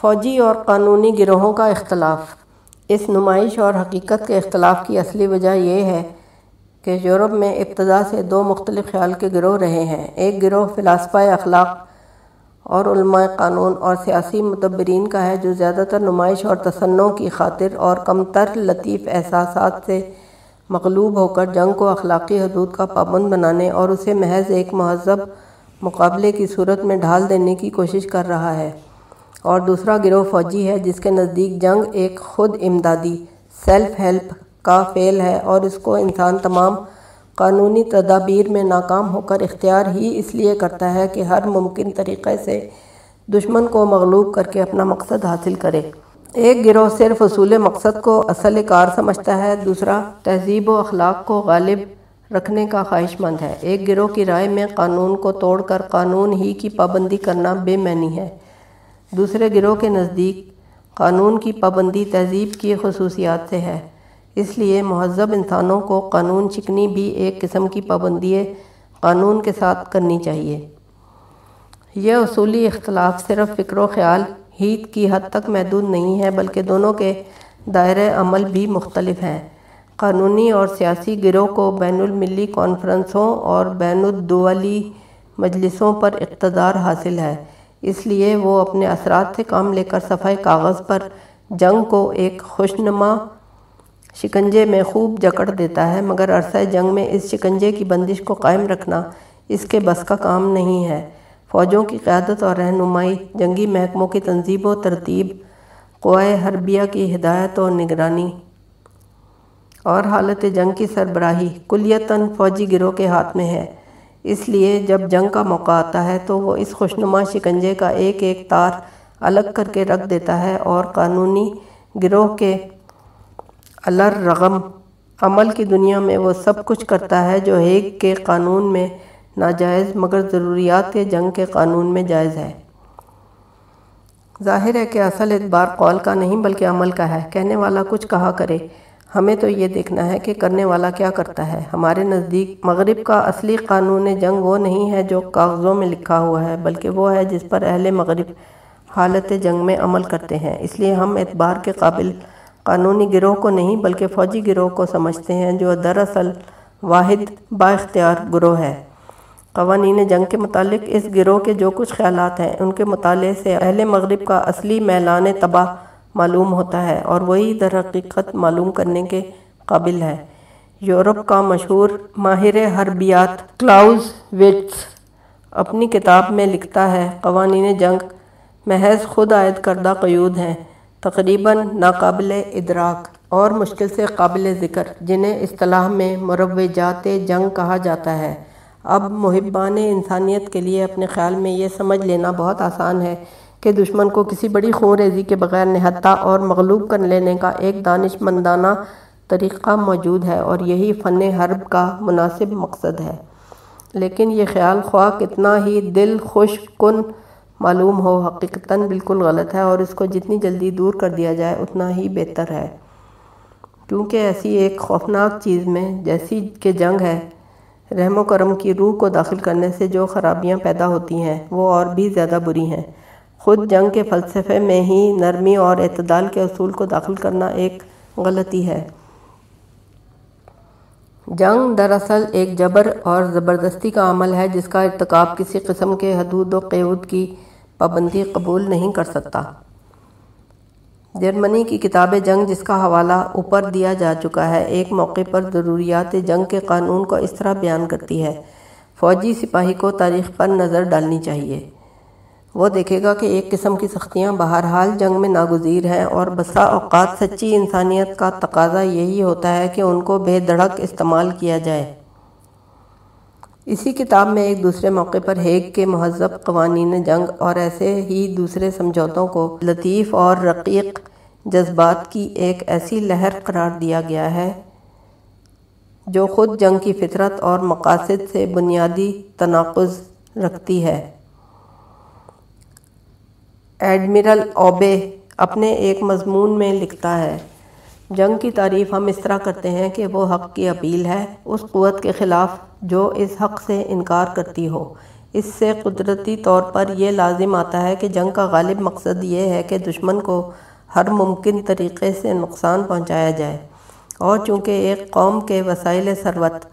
فوجی اور قانونی گروہوں کا اختلاف۔ اس نمائش اور حقیقت کے اختلاف کی اصلی وجہ یہ ہے کہ یورپ میں ابتدا سے دو مختلف خیال کے گروہ رہے ہیں۔ ایک گروہ فلاسفہ اخلاق اور علماء قانون اور سیاسی متبرین کا ہے، جو زیادہ تر نمائش اور تصنع کی خاطر اور کمتر لطیف احساسات سے مغلوب ہو کر جنگ کو اخلاقی حدود کا پابند بنانے اور اسے محض ایک مہذب مقابلے کی صورت میں ڈھال دینے کی کوشش کر رہا ہے۔ اور دوسرا گروہ فوجی ہے جس کے نزدیک جنگ ایک خود امدادی سیلف ہیلپ کا فعل ہے اور اس کو انسان تمام قانونی تدابیر میں ناکام ہو کر اختیار ہی اس لیے کرتا ہے کہ ہر ممکن طریقے سے دشمن کو مغلوب کر کے اپنا مقصد حاصل کرے۔ ایک گروہ صرف اصول مقصد کو اصل کار سمجھتا ہے، دوسرا تہذیب و اخلاق کو غالب رکھنے کا خواہش مند ہے۔ ایک گروہ کی رائے میں قانون کو توڑ کر قانون ہی کی پابندی کرنا بے معنی ہے۔ دوسرے گروہ کے نزدیک قانون کی پابندی تہذیب کی خصوصیات سے ہے۔ اس لیے مہذب انسانوں کو قانون چکنی بھی ایک قسم کی پابندی قانون کے ساتھ کرنی چاہیے۔ یہ اصولی اختلاف صرف فکر و خیال ہی کی حد تک محدود نہیں ہے، بلکہ دونوں کے دائرۂ عمل بھی مختلف ہیں۔ قانونی اور سیاسی گروہ کو بین الملی کانفرنسوں اور بین الدولی مجلسوں پر اقتدار حاصل ہے۔ اس لیے وہ اپنے اثرات سے کام لے کر صفحہ کاغذ پر جنگ کو ایک خوشنما شکنجے میں خوب جکڑ دیتا ہے، مگر عرصہ جنگ میں اس شکنجے کی بندش کو قائم رکھنا اس کے بس کا کام نہیں ہے۔ فوجوں کی قیادت اور رہنمائی، جنگی محکموں کی تنظیم و ترتیب، قوائے حربیہ کی ہدایت اور نگرانی اور حالت جنگ کی سربراہی، کلیتاً فوجی گروہ کے ہاتھ میں ہے۔ اس لیے جب جنگ کا موقع آتا ہے تو وہ اس خوشنما شکنجے کا ایک ایک تار الگ کر کے رکھ دیتا ہے اور قانونی گروہ کے الرغم عمل کی دنیا میں وہ سب کچھ کرتا ہے جو ایک کے قانون میں ناجائز مگر ضروریات کے جنگ کے قانون میں جائز ہے۔ ظاہر ہے کہ اصل اعتبار قول کا نہیں بلکہ عمل کا ہے۔ کہنے والا کچھ کہا کرے۔ ہمیں تو یہ دیکھنا ہے کہ کرنے والا کیا کرتا ہے۔ ہمارے نزدیک مغرب کا اصلی قانون جنگ وہ نہیں ہے جو کاغذوں میں لکھا ہوا ہے، بلکہ وہ ہے جس پر اہل مغرب حالت جنگ میں عمل کرتے ہیں۔ اس لیے ہم اعتبار کے قابل قانونی گروہ کو نہیں، بلکہ فوجی گروہ کو سمجھتے ہیں جو دراصل واحد با اختیار گروہ ہے۔ قوانین جنگ کے متعلق اس گروہ کے جو کچھ خیالات ہیں، ان کے مطالعے سے اہل مغرب کا اصلی میلان تباہ معلوم ہوتا ہے اور وہی در حقیقت معلوم کرنے کے قابل ہے۔ یورپ کا مشہور ماہر حربیات کلاؤز وٹس اپنی کتاب میں لکھتا ہے، قوانین جنگ محض خود عائد کردہ قیود ہیں، تقریباً ناقابل ادراک اور مشکل سے قابل ذکر، جنہیں اصطلاح میں مروجات جنگ کہا جاتا ہے۔ اب محبان انسانیت کے لیے اپنے خیال میں یہ سمجھ لینا بہت آسان ہے کہ دشمن کو کسی بڑی خون ریزی کے بغیر نہتا اور مغلوب کر لینے کا ایک دانش مندانہ طریقہ موجود ہے اور یہی فن حرب کا مناسب مقصد ہے۔ لیکن یہ خیال خواہ کتنا ہی دل خوش کن معلوم ہو، حقیقتاً بالکل غلط ہے اور اس کو جتنی جلدی دور کر دیا جائے اتنا ہی بہتر ہے۔ کیونکہ ایسی ایک خوفناک چیز میں جیسی کہ جنگ ہے، رحم و کرم کی روح کو داخل کرنے سے جو خرابیاں پیدا ہوتی ہیں، وہ اور بھی زیادہ بری ہیں۔ خود جنگ کے فلسفے میں ہی نرمی اور اعتدال کے اصول کو داخل کرنا ایک غلطی ہے۔ جنگ دراصل ایک جبر اور زبردستی کا عمل ہے جس کا ارتکاب کسی قسم کے حدود و قیود کی پابندی قبول نہیں کر سکتا۔ جرمنی کی کتاب جنگ جس کا حوالہ اوپر دیا جا چکا ہے، ایک موقع پر ضروریات جنگ کے قانون کو اس طرح بیان کرتی ہے، فوجی سپاہی کو تاریخ پر نظر ڈالنی چاہیے۔ وہ دیکھے گا کہ ایک قسم کی سختیاں بہرحال جنگ میں ناگزیر ہیں اور بسا اوقات سچی انسانیت کا تقاضا یہی ہوتا ہے کہ ان کو بے دڑک استعمال کیا جائے۔ اسی کتاب میں ایک دوسرے موقع پر ہیگ کے مہذب قوانین جنگ اور ایسے ہی دوسرے سمجھوتوں کو لطیف اور رقیق جذبات کی ایک ایسی لہر قرار دیا گیا ہے جو خود جنگ کی فطرت اور مقاصد سے بنیادی تناقض رکھتی ہے۔ ایڈمرل اوبے اپنے ایک مضمون میں لکھتا ہے، جنگ کی تعریف ہم اس طرح کرتے ہیں کہ وہ حق کی اپیل ہے، اس قوت کے خلاف جو اس حق سے انکار کرتی ہو۔ اس سے قدرتی طور پر یہ لازم آتا ہے کہ جنگ کا غالب مقصد یہ ہے کہ دشمن کو ہر ممکن طریقے سے نقصان پہنچایا جائے۔ اور چونکہ ایک قوم کے وسائل ثروت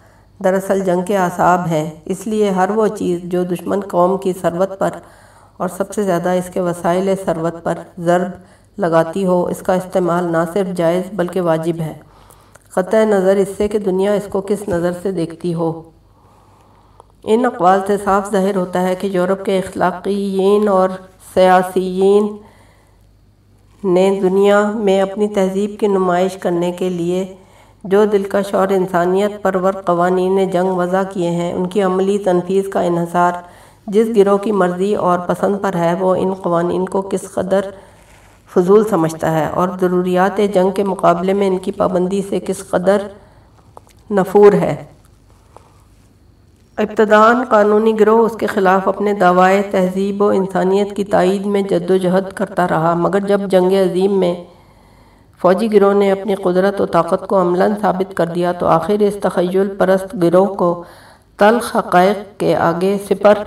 دراصل جنگ کے اعصاب ہیں، اس لیے ہر وہ چیز جو دشمن قوم کی ثروت پر اور سب سے زیادہ اس کے وسائل ثروت پر ضرب لگاتی ہو، اس کا استعمال نہ صرف جائز بلکہ واجب ہے۔ قطع نظر اس سے کہ دنیا اس کو کس نظر سے دیکھتی ہو۔ ان اقوال سے صاف ظاہر ہوتا ہے کہ یورپ کے اخلاقیین اور سیاسیین نے دنیا میں اپنی تہذیب کی نمائش کرنے کے لیے جو دلکش اور انسانیت پرور قوانین جنگ وضع کیے ہیں، ان کی عملی تنفیذ کا انحصار جس گروہ کی مرضی اور پسند پر ہے، وہ ان قوانین کو کس قدر فضول سمجھتا ہے اور ضروریات جنگ کے مقابلے میں ان کی پابندی سے کس قدر نفور ہے۔ ابتدان قانونی گروہ اس کے خلاف اپنے دعوائے، تہذیب و انسانیت کی تائید میں جد و جہد کرتا رہا، مگر جب جنگ عظیم میں فوجی گروہ نے اپنی قدرت و طاقت کو عملاً ثابت کر دیا تو آخر اس تخیل پرست گروہ کو تلخ حقائق کے آگے سپر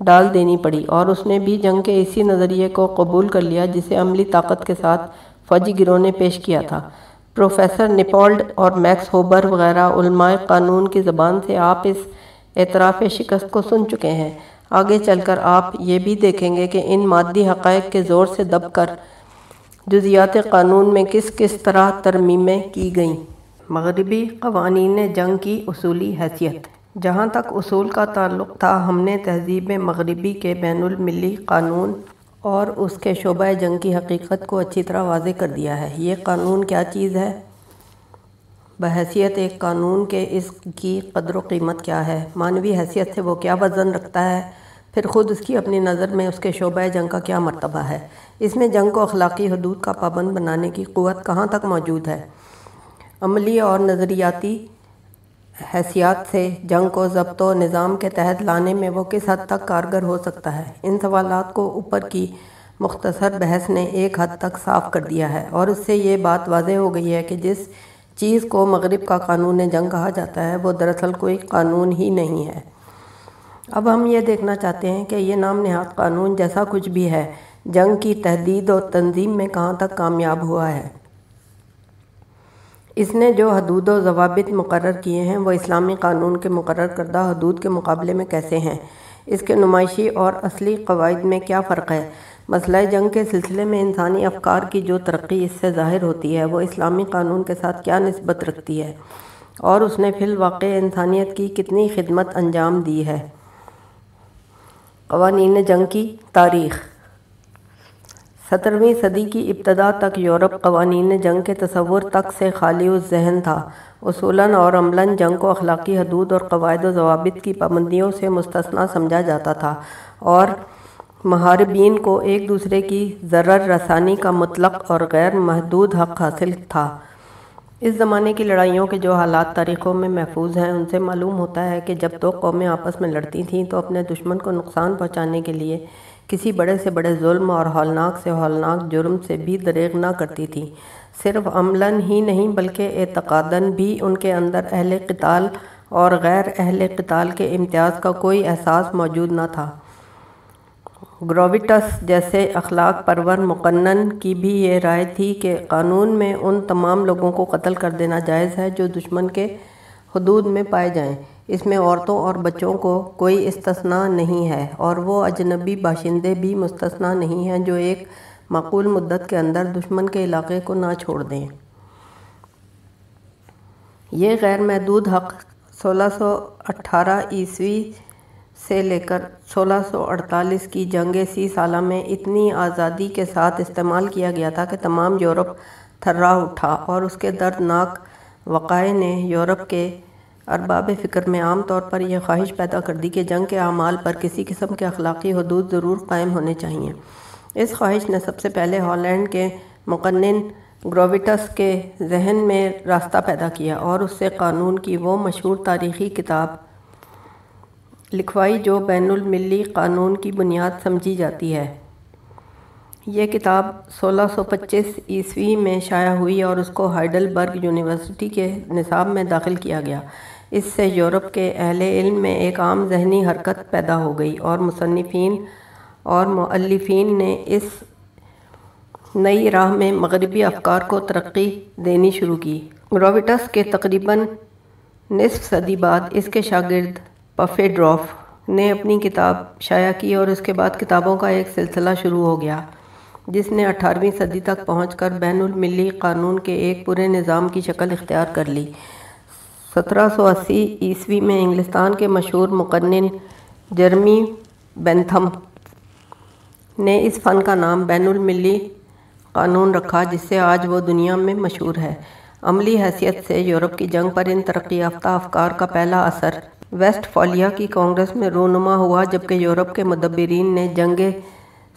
ڈال دینی پڑی اور اس نے بھی جنگ کے اسی نظریے کو قبول کر لیا جسے عملی طاقت کے ساتھ فوجی گروہ نے پیش کیا تھا۔ پروفیسر نپولڈ اور میکس ہوبر وغیرہ علماء قانون کی زبان سے آپ اس اعتراف شکست کو سن چکے ہیں۔ آگے چل کر آپ یہ بھی دیکھیں گے کہ ان مادی حقائق کے زور سے دب کر جزیات قانون میں کس کس طرح ترمیمیں کی گئیں۔ مغربی قوانین جنگ کی اصولی حیثیت۔ جہاں تک اصول کا تعلق تھا، ہم نے تہذیب مغربی کے بین الملی قانون اور اس کے شعبہ جنگ کی حقیقت کو اچھی طرح واضح کر دیا ہے۔ یہ قانون کیا چیز ہے؟ بحیثیت ایک قانون کے اس کی قدر و قیمت کیا ہے؟ معنوی حیثیت سے وہ کیا وزن رکھتا ہے؟ پھر خود اس کی اپنی نظر میں اس کے شعبہ جنگ کا کیا مرتبہ ہے؟ اس میں جنگ کو اخلاقی حدود کا پابند بنانے کی قوت کہاں تک موجود ہے؟ عملی اور نظریاتی حیثیات سے جنگ کو ضبط و نظام کے تحت لانے میں وہ کس حد تک کارگر ہو سکتا ہے؟ ان سوالات کو اوپر کی مختصر بحث نے ایک حد تک صاف کر دیا ہے اور اس سے یہ بات واضح ہو گئی ہے کہ جس چیز کو مغرب کا قانون جنگ کہا جاتا ہے، وہ دراصل کوئی قانون ہی نہیں ہے۔ اب ہم یہ دیکھنا چاہتے ہیں کہ یہ نام نہاد قانون جیسا کچھ بھی ہے، جنگ کی تحدید و تنظیم میں کہاں تک کامیاب ہوا ہے۔ اس نے جو حدود و ضوابط مقرر کیے ہیں، وہ اسلامی قانون کے مقرر کردہ حدود کے مقابلے میں کیسے ہیں؟ اس کے نمائشی اور اصلی قواعد میں کیا فرق ہے؟ مسئلہ جنگ کے سلسلے میں انسانی افکار کی جو ترقی اس سے ظاہر ہوتی ہے، وہ اسلامی قانون کے ساتھ کیا نسبت رکھتی ہے؟ اور اس نے فی الواقع انسانیت کی کتنی خدمت انجام دی ہے؟ قوانین جنگ کی تاریخ سترویں صدی کی ابتدا تک یورپ قوانین جنگ کے تصور تک سے خالی و ذہن تھا۔ اصولاً اور عملاً جنگ کو اخلاقی حدود اور قواعد و ضوابط کی پابندیوں سے مستثنا سمجھا جاتا تھا اور محاربین کو ایک دوسرے کی ضرر رسانی کا مطلق اور غیر محدود حق حاصل تھا۔ اس زمانے کی لڑائیوں کے جو حالات تاریخوں میں محفوظ ہیں، ان سے معلوم ہوتا ہے کہ جب دو قومیں آپس میں لڑتی تھیں تو اپنے دشمن کو نقصان پہنچانے کے لیے کسی بڑے سے بڑے ظلم اور ہولناک سے ہولناک جرم سے بھی دریغ نہ کرتی تھیں صرف عملاً ہی نہیں بلکہ اعتقاداً بھی ان کے اندر اہل قتال اور غیر اہل قتال کے امتیاز کا کوئی احساس موجود نہ تھا۔ گروویٹس جیسے اخلاق پرور مقنن کی بھی یہ رائے تھی کہ قانون میں ان تمام لوگوں کو قتل کر دینا جائز ہے جو دشمن کے حدود میں پائے جائیں۔ اس میں عورتوں اور بچوں کو کوئی استثناء نہیں ہے اور وہ اجنبی باشندے بھی مستثنا نہیں ہیں جو ایک معقول مدت کے اندر دشمن کے علاقے کو نہ چھوڑ دیں۔ یہ غیر محدود حق سولہ سو اٹھارہ عیسوی سے لے کر سولہ سو اڑتالیس کی جنگ سی سالہ میں اتنی آزادی کے ساتھ استعمال کیا گیا تھا کہ تمام یورپ تھرا اٹھا اور اس کے دردناک وقائع نے یورپ کے ارباب فکر میں عام طور پر یہ خواہش پیدا کر دی کہ جنگ کے اعمال پر کسی قسم کے اخلاقی حدود ضرور قائم ہونے چاہئیں۔ اس خواہش نے سب سے پہلے ہالینڈ کے مقنن گروویٹس کے ذہن میں راستہ پیدا کیا اور اس سے قانون کی وہ مشہور تاریخی کتاب لکھوائی جو بین الملی قانون کی بنیاد سمجھی جاتی ہے۔ یہ کتاب سولہ سو پچیس عیسوی میں شائع ہوئی اور اس کو ہائیڈل برگ یونیورسٹی کے نصاب میں داخل کیا گیا۔ اس سے یورپ کے اہل علم میں ایک عام ذہنی حرکت پیدا ہو گئی اور مصنفین اور مؤلفین نے اس نئی راہ میں مغربی افکار کو ترقی دینی شروع کی۔ گرویٹس کے تقریباً نصف صدی بعد اس کے شاگرد پفے ڈراف نے اپنی کتاب شائع کی اور اس کے بعد کتابوں کا ایک سلسلہ شروع ہو گیا، جس نے اٹھارہویں صدی تک پہنچ کر بین الملی قانون کے ایک پورے نظام کی شکل اختیار کر لی۔ سترہ سو اسی عیسوی میں انگلستان کے مشہور مقنن جرمی بینتھم نے اس فن کا نام بین الملی قانون رکھا، جس سے آج وہ دنیا میں مشہور ہے۔ عملی حیثیت سے یورپ کی جنگ پر ان ترقی یافتہ افکار کا پہلا اثر ویسٹ فالیا کی کانگریس میں رونما ہوا، جبکہ یورپ کے مدبرین نے جنگ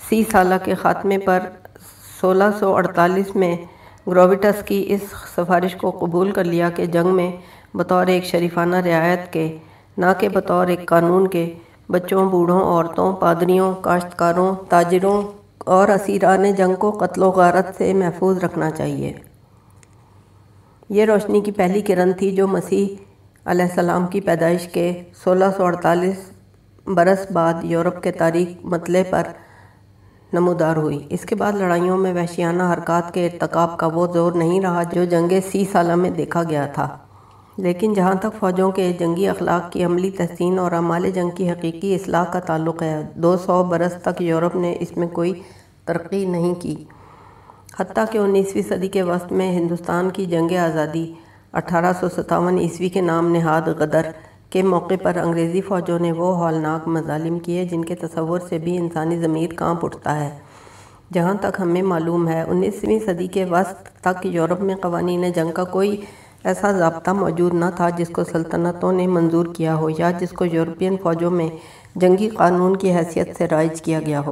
سی سالہ کے خاتمے پر سولہ سو اڑتالیس میں گروویٹس کی اس سفارش کو قبول کر لیا کہ جنگ میں بطور ایک شریفانہ رعایت کے، نہ کہ بطور ایک قانون کے، بچوں، بوڑھوں، عورتوں، پادریوں، کاشتکاروں، تاجروں اور اسیران جنگ کو قتل و غارت سے محفوظ رکھنا چاہیے۔ یہ روشنی کی پہلی کرن تھی جو مسیح علیہ السلام کی پیدائش کے سولہ سو اڑتالیس برس بعد یورپ کے تاریخ مطلع پر نمودار ہوئی۔ اس کے بعد لڑائیوں میں وحشیانہ حرکات کے ارتکاب کا وہ زور نہیں رہا جو جنگ سی سالہ میں دیکھا گیا تھا۔ لیکن جہاں تک فوجوں کے جنگی اخلاق کی عملی تحسین اور اعمال جنگ کی حقیقی اصلاح کا تعلق ہے، دو سو برس تک یورپ نے اس میں کوئی ترقی نہیں کی۔ حتیٰ کہ انیسویں صدی کے وسط میں ہندوستان کی جنگ آزادی اٹھارہ سو ستاون عیسوی کے نام نہاد غدر کے موقع پر انگریزی فوجوں نے وہ ہولناک مظالم کیے جن کے تصور سے بھی انسانی ضمیر کانپ اٹھتا ہے۔ جہاں تک ہمیں معلوم ہے، انیسویں صدی کے وسط تک یورپ میں قوانین جنگ کا کوئی ایسا ضابطہ موجود نہ تھا جس کو سلطنتوں نے منظور کیا ہو یا جس کو یورپین فوجوں میں جنگی قانون کی حیثیت سے رائج کیا گیا ہو۔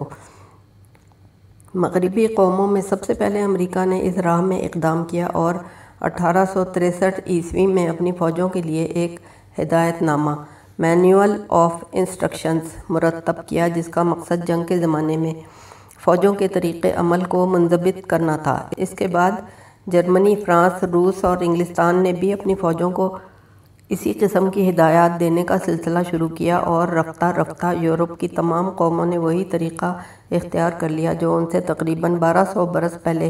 مغربی قوموں میں سب سے پہلے امریکہ نے اس راہ میں اقدام کیا اور اٹھارہ سو تریسٹھ عیسوی میں اپنی فوجوں کے لیے ایک ہدایت نامہ مینیول آف انسٹرکشنز مرتب کیا، جس کا مقصد جنگ کے زمانے میں فوجوں کے طریقے عمل کو منضبط کرنا تھا۔ اس کے بعد جرمنی، فرانس، روس اور انگلستان نے بھی اپنی فوجوں کو اسی قسم کی ہدایات دینے کا سلسلہ شروع کیا اور رفتہ رفتہ یورپ کی تمام قوموں نے وہی طریقہ اختیار کر لیا جو ان سے تقریباً بارہ سو برس پہلے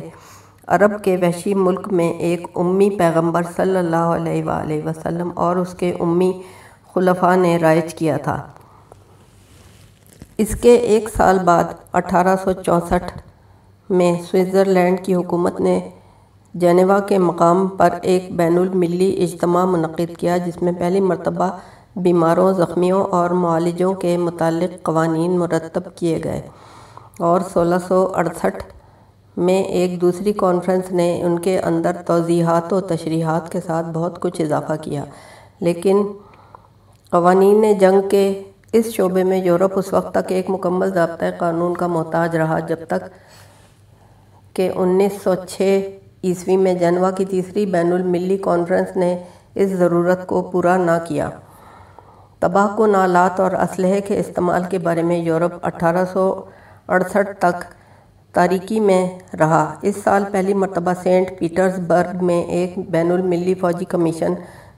عرب کے وحشی ملک میں ایک امی پیغمبر صلی اللہ علیہ وآلہ وسلم اور اس کے امی خلفاء نے رائج کیا تھا۔ اس کے ایک سال بعد اٹھارہ سو چونسٹھ میں سوئٹزرلینڈ کی حکومت نے جنیوا کے مقام پر ایک بین الملی اجتماع منعقد کیا، جس میں پہلی مرتبہ بیماروں، زخمیوں اور معالجوں کے متعلق قوانین مرتب کیے گئے اور سولہ سو اڑسٹھ میں ایک دوسری کانفرنس نے ان کے اندر توضیحات و تشریحات کے ساتھ بہت کچھ اضافہ کیا۔ لیکن قوانین جنگ کے اس شعبے میں یورپ اس وقت تک ایک مکمل ضابطۂ قانون کا محتاج رہا، جب تک کہ انیس سو چھ عیسوی میں جنوا کی تیسری بین الملی کانفرنس نے اس ضرورت کو پورا نہ کیا۔ تباہ کن آلات اور اسلحے کے استعمال کے بارے میں یورپ اٹھارہ سو اڑسٹھ تک تاریکی میں رہا۔ اس سال پہلی مرتبہ سینٹ پیٹرز برگ میں ایک بین الملی فوجی کمیشن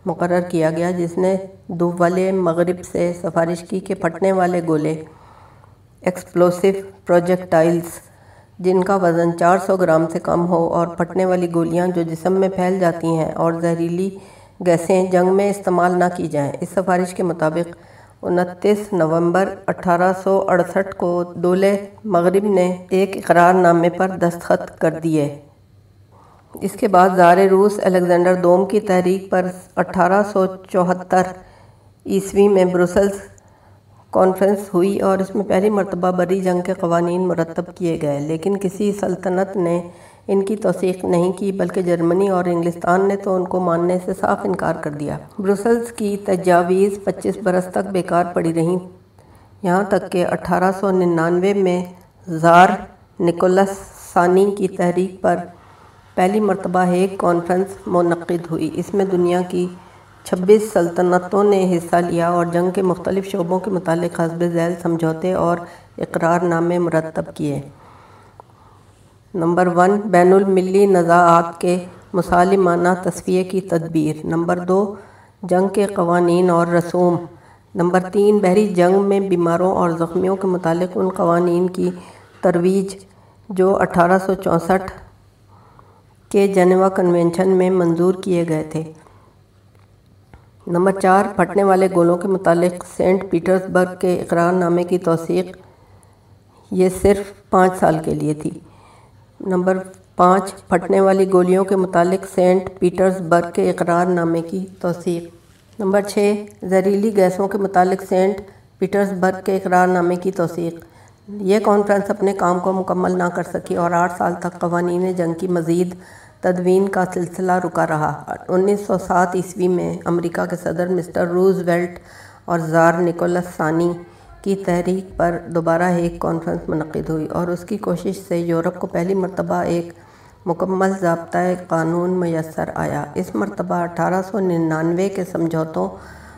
مقرر کیا گیا، جس نے دول مغرب سے سفارش کی کہ پھٹنے والے گولے ایکسپلوسو پروجیکٹائلز جن کا وزن چار سو گرام سے کم ہو اور پھٹنے والی گولیاں جو جسم میں پھیل جاتی ہیں اور زہریلی گیسیں جنگ میں استعمال نہ کی جائیں۔ اس سفارش کے مطابق، انتیس نومبر اٹھارہ سو اڑسٹھ کو دولے مغرب نے ایک اقرار نامے پر دستخط کر دیے۔ اس کے بعد زار روس الیگزینڈر دوم کی تحریک پر اٹھارہ سو چوہتر عیسوی میں بروسلز کانفرنس ہوئی اور اس میں پہلی مرتبہ بری جنگ کے قوانین مرتب کیے گئے، لیکن کسی سلطنت نے ان کی توثیق نہیں کی، بلکہ جرمنی اور انگلستان نے تو ان کو ماننے سے صاف انکار کر دیا۔ بروسلز کی تجاویز پچیس برس تک بیکار پڑی رہیں۔ یہاں تک کہ اٹھارہ سو ننانوے میں زار نکولس ثانی کی تحریک پر پہلی مرتبہ ایک کانفرنس منعقد ہوئی۔ اس میں دنیا کی چھبیس سلطنتوں نے حصہ لیا اور جنگ کے مختلف شعبوں کے متعلق حسب ذیل، سمجھوتے اور اقرار نامے مرتب کیے۔ نمبر ون، بین الملی نزاعات کے مسالمانہ تصفیے کی تدبیر۔ نمبر دو، جنگ کے قوانین اور رسوم۔ نمبر تین، بحری جنگ میں بیماروں اور زخمیوں کے متعلق ان قوانین کی ترویج جو اٹھارہ سو چونسٹھ کے جنیوا کنونشن میں منظور کیے گئے تھے۔ نمبر چار، پھٹنے والے گولوں کے متعلق سینٹ پیٹرز برگ کے اقرار نامے کی توثیق یہ صرف پانچ سال کے لیے تھی۔ نمبر پانچ، پھٹنے والی گولیوں کے متعلق سینٹ پیٹرز برگ کے اقرار نامے کی توثیق۔ نمبر چھ، زہریلی گیسوں کے متعلق سینٹ پیٹرز برگ کے اقرار نامے کی توثیق۔ یہ کانفرنس اپنے کام کو مکمل نہ کر سکی اور آٹھ سال تک قوانین جنگ کی مزید تدوین کا سلسلہ رکا رہا۔ انیس سو سات عیسوی میں امریکہ کے صدر مسٹر روز ویلٹ اور زار نکولس ثانی کی تحریک پر دوبارہ ایک کانفرنس منعقد ہوئی اور اس کی کوشش سے یورپ کو پہلی مرتبہ ایک مکمل ضابطۂ قانون میسر آیا۔ اس مرتبہ اٹھارہ سو ننانوے کے سمجھوتوں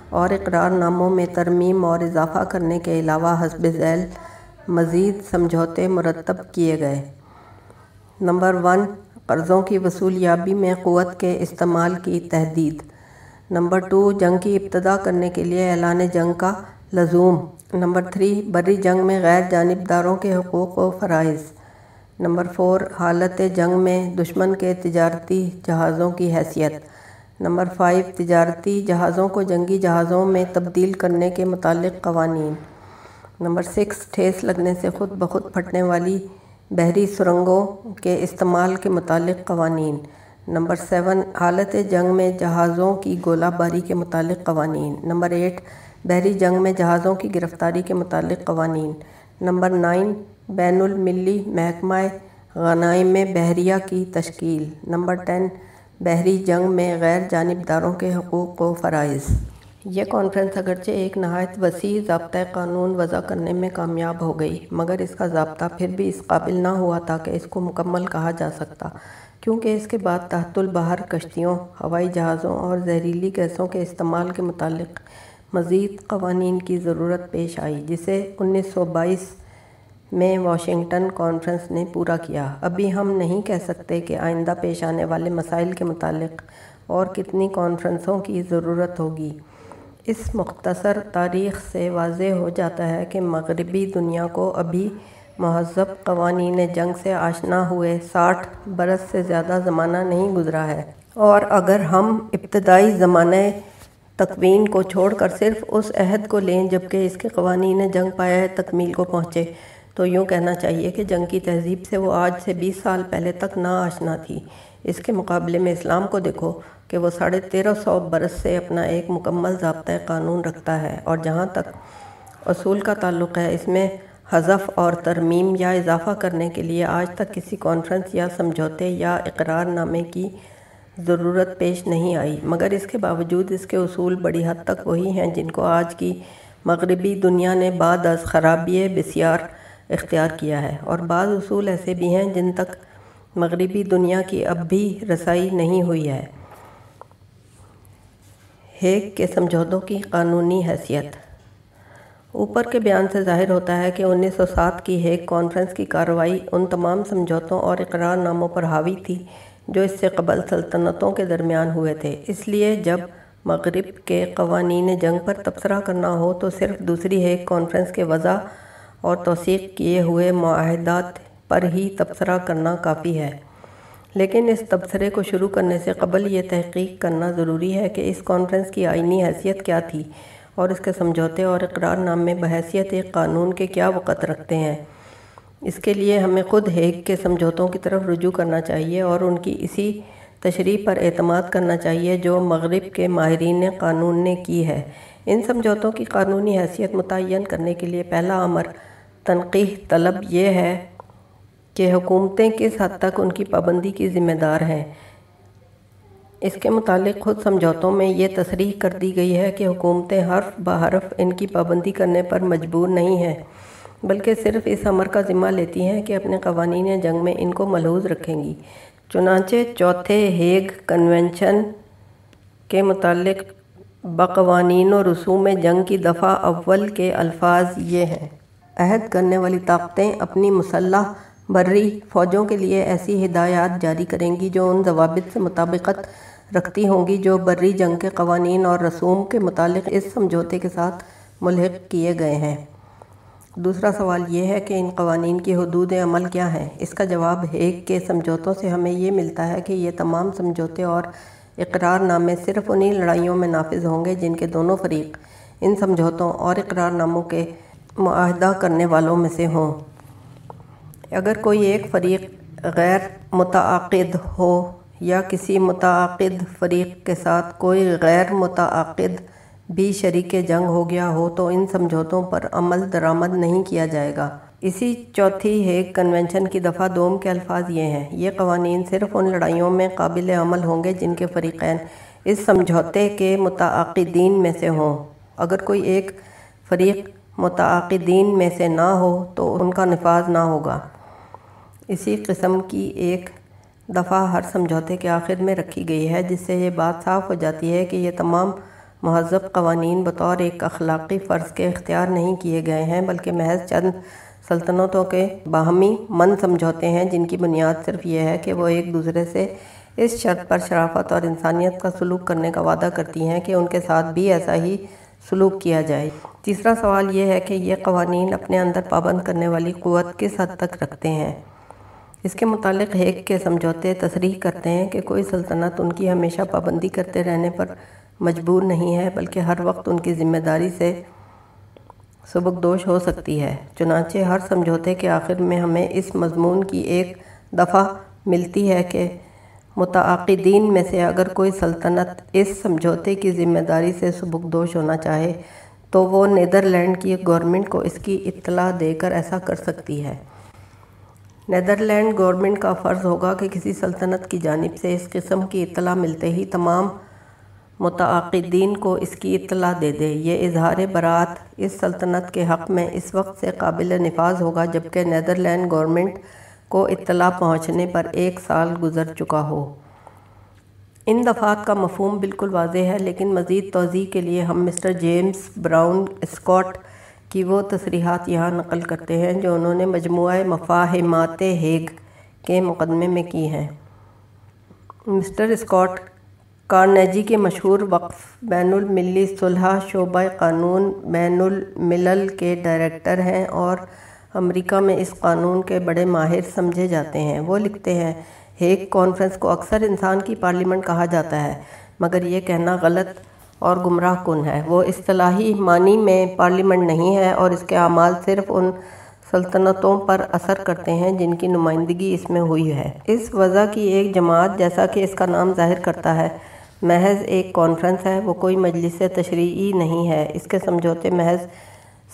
اور اقرار ناموں میں ترمیم اور اضافہ کرنے کے علاوہ حسب ذیل مزید سمجھوتے مرتب کیے گئے۔ نمبر ون قرضوں کی وصولیابی میں قوت کے استعمال کی تحدید نمبر ٹو جنگ کی ابتدا کرنے کے لیے اعلان جنگ کا لزوم۔ نمبر تھری، بری جنگ میں غیر جانبداروں کے حقوق و فرائض۔ نمبر فور، حالت جنگ میں دشمن کے تجارتی جہازوں کی حیثیت۔ نمبر فائیو، تجارتی جہازوں کو جنگی جہازوں میں تبدیل کرنے کے متعلق قوانین۔ نمبر سکس، ٹھیس لگنے سے خود بخود پھٹنے والی بحری سرنگوں کے استعمال کے متعلق قوانین۔ نمبر سیون، حالت جنگ میں جہازوں کی گولہ باری کے متعلق قوانین۔ نمبر ایٹ، بحری جنگ میں جہازوں کی گرفتاری کے متعلق قوانین۔ نمبر نائن، بین الملی محکمہ غنائم بحریہ کی تشکیل۔ نمبر ٹین، بحری جنگ میں غیر جانبداروں کے حقوق و فرائض۔ یہ کانفرنس اگرچہ ایک نہایت وسیع ضابطۂ قانون وضع کرنے میں کامیاب ہو گئی، مگر اس کا ضابطہ پھر بھی اس قابل نہ ہوا تاکہ اس کو مکمل کہا جا سکتا۔ کیونکہ اس کے بعد تحت البحر، کشتیوں، ہوائی جہازوں اور زہریلی گیسوں کے استعمال کے متعلق مزید قوانین کی ضرورت پیش آئی، جسے انیس سو بائیس میں واشنگٹن کانفرنس نے پورا کیا۔ ابھی ہم نہیں کہہ سکتے کہ آئندہ پیش آنے والے مسائل کے متعلق اور کتنی کانفرنسوں کی ضرورت ہوگی۔ اس مختصر تاریخ سے واضح ہو جاتا ہے کہ مغربی دنیا کو ابھی مہذب قوانین جنگ سے آشنا ہوئے ساٹھ برس سے زیادہ زمانہ نہیں گزرا ہے۔ اور اگر ہم ابتدائی زمانہ تکوین کو چھوڑ کر صرف اس عہد کو لیں جبکہ اس کے قوانین جنگ پایا تکمیل کو پہنچے، تو یوں کہنا چاہیے کہ جنگ کی تہذیب سے وہ آج سے بیس سال پہلے تک نہ آشنا تھی۔ اس کے مقابلے میں اسلام کو دیکھو کہ وہ ساڑھے تیرہ سو برس سے اپنا ایک مکمل ضابطۂ قانون رکھتا ہے اور جہاں تک اصول کا تعلق ہے، اس میں حذف اور ترمیم یا اضافہ کرنے کے لیے آج تک کسی کانفرنس یا سمجھوتے یا اقرار نامے کی ضرورت پیش نہیں آئی۔ مگر اس کے باوجود اس کے اصول بڑی حد تک وہی ہیں جن کو آج کی مغربی دنیا نے بعد از خرابی بسیار اختیار کیا ہے۔ اور بعض اصول ایسے بھی ہیں جن تک مغربی دنیا کی اب بھی رسائی نہیں ہوئی ہے۔ ہیگ کے سمجھوتوں کی قانونی حیثیت۔ اوپر کے بیان سے ظاہر ہوتا ہے کہ انیس سو سات کی ہیگ کانفرنس کی کارروائی ان تمام سمجھوتوں اور اقرار ناموں پر حاوی تھی جو اس سے قبل سلطنتوں کے درمیان ہوئے تھے۔ اس لیے جب مغرب کے قوانین جنگ پر تبصرہ کرنا ہو تو صرف دوسری ہیگ کانفرنس کے وضع اور توثیق کیے ہوئے معاہدات پر ہی تبصرہ کرنا کافی ہے۔ لیکن اس تبصرے کو شروع کرنے سے قبل یہ تحقیق کرنا ضروری ہے کہ اس کانفرنس کی آئینی حیثیت کیا تھی اور اس کے سمجھوتے اور اقرار نامے بحیثیت ایک قانون کے کیا وقت رکھتے ہیں۔ اس کے لیے ہمیں خود ہیگ کے سمجھوتوں کی طرف رجوع کرنا چاہیے اور ان کی اسی تشریح پر اعتماد کرنا چاہیے جو مغرب کے ماہرین قانون نے کی ہے۔ ان سمجھوتوں کی قانونی حیثیت متعین کرنے کے لیے پہلا عمر تنقیح طلب یہ ہے کہ حکومتیں کس حد تک ان کی پابندی کی ذمہ دار ہیں۔ اس کے متعلق خود سمجھوتوں میں یہ تصریح کر دی گئی ہے کہ حکومتیں حرف بحرف ان کی پابندی کرنے پر مجبور نہیں ہیں، بلکہ صرف اس عمر کا ذمہ لیتی ہیں کہ اپنے قوانین جنگ میں ان کو ملحوظ رکھیں گی۔ چنانچہ چوتھے ہیگ کنونشن کے متعلق بقوانین و رسوم جنگ کی دفعہ اول کے الفاظ یہ ہیں۔ عہد کرنے والی طاقتیں اپنی مسلح بری فوجوں کے لیے ایسی ہدایات جاری کریں گی جو ان ضوابط سے مطابقت رکھتی ہوں گی جو بری جنگ کے قوانین اور رسوم کے متعلق اس سمجھوتے کے ساتھ ملحق کیے گئے ہیں۔ دوسرا سوال یہ ہے کہ ان قوانین کی حدود عمل کیا ہیں؟ اس کا جواب ہیگ کے سمجھوتوں سے ہمیں یہ ملتا ہے کہ یہ تمام سمجھوتے اور اقرار نامے صرف انہی لڑائیوں میں نافذ ہوں گے جن کے دونوں فریق ان سمجھوتوں اور اقرار ناموں کے معاہدہ کرنے والوں میں سے ہوں۔ اگر کوئی ایک فریق غیر متعاقد ہو یا کسی متعاقد فریق کے ساتھ کوئی غیر متعاقد بھی شریک جنگ ہو گیا ہو تو ان سمجھوتوں پر عمل درآمد نہیں کیا جائے گا۔ اسی چوتھی ہیگ کنونشن کی دفعہ دوم کے الفاظ یہ ہیں۔ یہ قوانین صرف ان لڑائیوں میں قابل عمل ہوں گے جن کے فریقین اس سمجھوتے کے متعاقدین میں سے ہوں۔ اگر کوئی ایک فریق متعاقدین میں سے نہ ہو تو ان کا نفاذ نہ ہوگا۔ اسی قسم کی ایک دفعہ ہر سمجھوتے کے آخر میں رکھی گئی ہے، جس سے یہ بات صاف ہو جاتی ہے کہ یہ تمام مہذب قوانین بطور ایک اخلاقی فرض کے اختیار نہیں کیے گئے ہیں، بلکہ محض چند سلطنتوں کے باہمی من سمجھوتے ہیں، جن کی بنیاد صرف یہ ہے کہ وہ ایک دوسرے سے اس شرط پر شرافت اور انسانیت کا سلوک کرنے کا وعدہ کرتی ہیں کہ ان کے ساتھ بھی ایسا ہی سلوک کیا جائے۔ تیسرا سوال یہ ہے کہ یہ قوانین اپنے اندر پابند کرنے والی قوت کس حد تک رکھتے ہیں؟ اس کے متعلق ایک کے سمجھوتے تصریح کرتے ہیں کہ کوئی سلطنت ان کی ہمیشہ پابندی کرتے رہنے پر مجبور نہیں ہے، بلکہ ہر وقت ان کی ذمہ داری سے سبکدوش ہو سکتی ہے۔ چنانچہ ہر سمجھوتے کے آخر میں ہمیں اس مضمون کی ایک دفعہ ملتی ہے کہ متعاقدین میں سے اگر کوئی سلطنت اس سمجھوتے کی ذمہ داری سے سبکدوش ہونا چاہے تو وہ نیدرلینڈ کی گورنمنٹ کو اس کی اطلاع دے کر ایسا کر سکتی ہے۔ نیدرلینڈ گورنمنٹ کا فرض ہوگا کہ کسی سلطنت کی جانب سے اس قسم کی اطلاع ملتے ہی تمام متعاقدین کو اس کی اطلاع دے دے۔ یہ اظہار برات اس سلطنت کے حق میں اس وقت سے قابل نفاذ ہوگا جبکہ نیدرلینڈ گورنمنٹ کو اطلاع پہنچنے پر ایک سال گزر چکا ہو۔ ان دفعات کا مفہوم بالکل واضح ہے، لیکن مزید توضیح کے لیے ہم مسٹر جیمز براؤن اسکاٹ کی وہ تصریحات یہاں نقل کرتے ہیں جو انہوں نے مجموعہ مفاہمات ہیگ کے مقدمے میں کی ہیں۔ مسٹر اسکاٹ کارنیجی کے مشہور وقف بین الملی صلح شعبہ قانون بین الملل کے ڈائریکٹر ہیں اور امریکہ میں اس قانون کے بڑے ماہر سمجھے جاتے ہیں۔ وہ لکھتے ہیں ہیک کانفرنس کو اکثر انسان کی پارلیمنٹ کہا جاتا ہے، مگر یہ کہنا غلط اور گمراہ کن ہے۔ وہ اصطلاحی معنی میں پارلیمنٹ نہیں ہے اور اس کے اعمال صرف ان سلطنتوں پر اثر کرتے ہیں جن کی نمائندگی اس میں ہوئی ہے۔ اس وضع کی ایک جماعت جیسا کہ اس کا نام ظاہر کرتا ہے، محض ایک کانفرنس ہے، وہ کوئی مجلس تشریعی نہیں ہے۔ اس کے سمجھوتے محض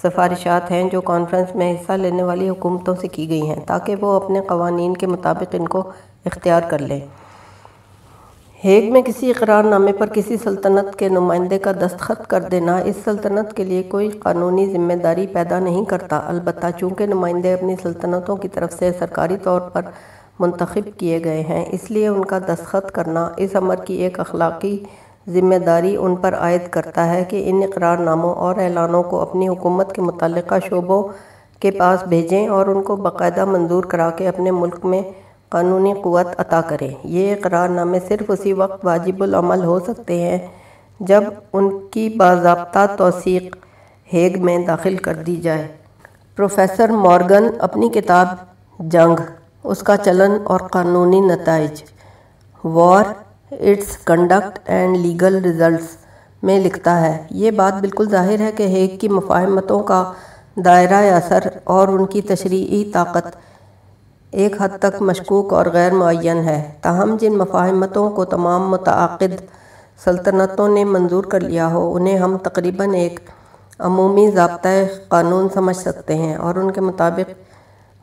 سفارشات ہیں جو کانفرنس میں حصہ لینے والی حکومتوں سے کی گئی ہیں تاکہ وہ اپنے قوانین کے مطابق ان کو اختیار کر لیں۔ ہیگ میں کسی اقرار نامے پر کسی سلطنت کے نمائندے کا دستخط کر دینا اس سلطنت کے لیے کوئی قانونی ذمہ داری پیدا نہیں کرتا۔ البتہ چونکہ نمائندے اپنی سلطنتوں کی طرف سے سرکاری طور پر منتخب کیے گئے ہیں، اس لیے ان کا دستخط کرنا اس عمر کی ایک اخلاقی ذمہ داری ان پر عائد کرتا ہے کہ ان اقرار ناموں اور اعلانوں کو اپنی حکومت کے متعلقہ شعبوں کے پاس بھیجیں اور ان کو باقاعدہ منظور کرا کے اپنے ملک میں قانونی قوت عطا کریں یہ اقرار نامے صرف اسی وقت واجب العمل ہو سکتے ہیں جب ان کی باضابطہ توثیق ہیگ میں داخل کر دی جائے۔ پروفیسر مورگن اپنی کتاب جنگ، اس کا چلن اور قانونی نتائج، وار، its conduct and legal results میں لکھتا ہے۔ یہ بات بالکل ظاہر ہے کہ ہیگ کی مفاہمتوں کا دائرہ اثر اور ان کی تشریعی طاقت ایک حد تک مشکوک اور غیر معین ہے۔ تاہم، جن مفاہمتوں کو تمام متعاقد سلطنتوں نے منظور کر لیا ہو، انہیں ہم تقریباً ایک عمومی ضابطۂ قانون سمجھ سکتے ہیں اور ان کے مطابق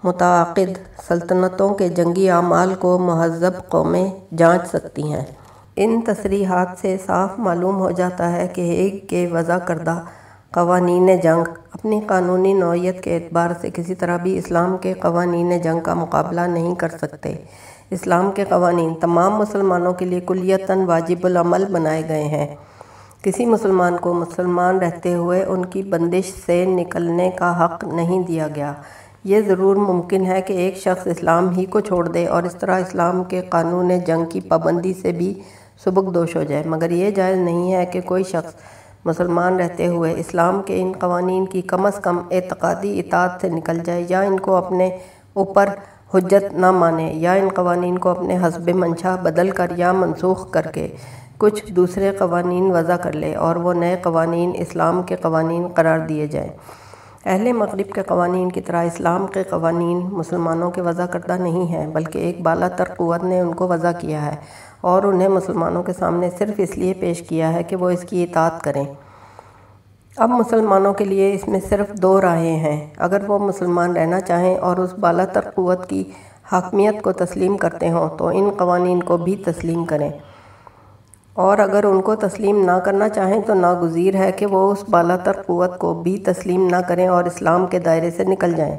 متعاقد سلطنتوں کے جنگی اعمال کو مہذب قومیں جانچ سکتی ہیں۔ ان تصریحات سے صاف معلوم ہو جاتا ہے کہ ایک کے وضع کردہ قوانین جنگ۔ اپنی قانونی نوعیت کے اعتبار سے کسی طرح بھی اسلام کے قوانین جنگ کا مقابلہ نہیں کر سکتے۔ اسلام کے قوانین تمام مسلمانوں کے لیے کلیتاً واجب العمل بنائے گئے ہیں۔ کسی مسلمان کو مسلمان رہتے ہوئے ان کی بندش سے نکلنے کا حق نہیں دیا گیا۔ یہ ضرور ممکن ہے کہ ایک شخص اسلام ہی کو چھوڑ دے اور اس طرح اسلام کے قانون جنگ کی پابندی سے بھی سبک دوش ہو جائے۔ مگر یہ جائز نہیں ہے کہ کوئی شخص مسلمان رہتے ہوئے اسلام کے ان قوانین کی کم از کم اعتقادی اطاعت سے نکل جائے، یا ان کو اپنے اوپر حجت نہ مانے، یا ان قوانین کو اپنے حسب منشا بدل کر یا منسوخ کر کے کچھ دوسرے قوانین وضع کر لے اور وہ نئے قوانین اسلام کے قوانین قرار دیے جائیں۔ اہل مغرب کے قوانین کی طرح اسلام کے قوانین مسلمانوں کے وضع کردہ نہیں ہیں، بلکہ ایک بالا تر قوت نے ان کو وضع کیا ہے۔ اور انہیں مسلمانوں کے سامنے صرف اس لیے پیش کیا ہے کہ وہ اس کی اطاعت کریں۔ اب مسلمانوں کے لیے اس میں صرف دو راہیں ہیں۔ اگر وہ مسلمان رہنا چاہیں اور اس بالا تر قوت کی حاکمیت کو تسلیم کرتے ہوں تو ان قوانین کو بھی تسلیم کریں۔ اور اگر ان کو تسلیم نہ کرنا چاہیں تو ناگزیر ہے کہ وہ اس بالا تر قوت کو بھی تسلیم نہ کریں اور اسلام کے دائرے سے نکل جائیں۔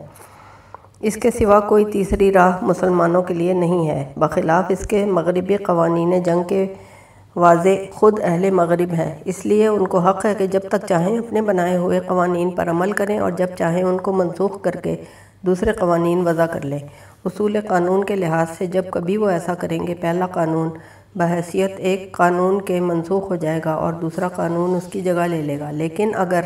اس کے سوا کوئی تیسری راہ مسلمانوں کے لیے نہیں ہے۔ بخلاف اس کے مغربی قوانین جنگ کے واضح خود اہل مغرب ہیں۔ اس لیے ان کو حق ہے کہ جب تک چاہیں اپنے بنائے ہوئے قوانین پر عمل کریں اور جب چاہیں ان کو منسوخ کر کے دوسرے قوانین وضع کر لیں۔ اصول قانون کے لحاظ سے جب کبھی وہ ایسا کریں گے، پہلا قانون بحیثیت ایک قانون کے منسوخ ہو جائے گا اور دوسرا قانون اس کی جگہ لے لے گا۔ لیکن اگر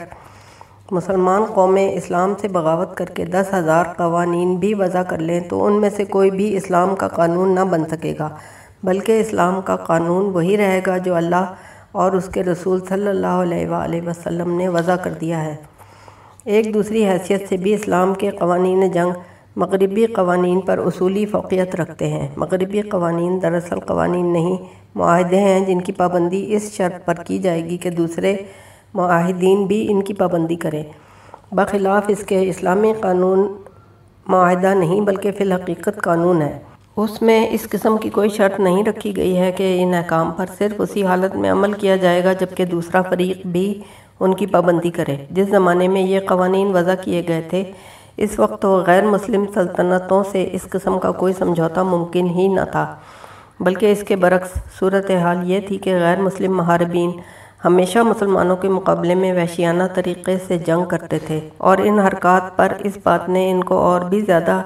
مسلمان قومیں اسلام سے بغاوت کر کے دس ہزار قوانین بھی وضع کر لیں تو ان میں سے کوئی بھی اسلام کا قانون نہ بن سکے گا۔ بلکہ اسلام کا قانون وہی رہے گا جو اللہ اور اس کے رسول صلی اللہ علیہ وآلہ وسلم نے وضع کر دیا ہے۔ ایک دوسری حیثیت سے بھی اسلام کے قوانین جنگ مغربی قوانین پر اصولی فوقیت رکھتے ہیں۔ مغربی قوانین دراصل قوانین نہیں، معاہدے ہیں جن کی پابندی اس شرط پر کی جائے گی کہ دوسرے معاہدین بھی ان کی پابندی کریں۔ بخلاف اس کے اسلامی قانون معاہدہ نہیں بلکہ فی الحقیقت قانون ہے۔ اس میں اس قسم کی کوئی شرط نہیں رکھی گئی ہے کہ ان احکام پر صرف اسی حالت میں عمل کیا جائے گا جبکہ دوسرا فریق بھی ان کی پابندی کرے۔ جس زمانے میں یہ قوانین وضع کیے گئے تھے، اس وقت وہ غیر مسلم سلطنتوں سے اس قسم کا کوئی سمجھوتا ممکن ہی نہ تھا، بلکہ اس کے برعکس صورتحال یہ تھی کہ غیر مسلم محاربین ہمیشہ مسلمانوں کے مقابلے میں وحشیانہ طریقے سے جنگ کرتے تھے اور ان حرکات پر اس بات نے ان کو اور بھی زیادہ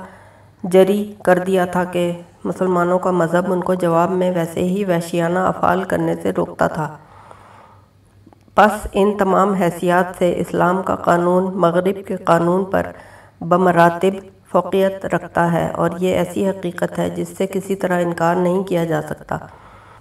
جری کر دیا تھا کہ مسلمانوں کا مذہب ان کو جواب میں ویسے ہی وحشیانہ افعال کرنے سے روکتا تھا۔ پس ان تمام حیثیات سے اسلام کا قانون مغرب کے قانون پر بمراتب فوقیت رکھتا ہے اور یہ ایسی حقیقت ہے جس سے کسی طرح انکار نہیں کیا جا سکتا۔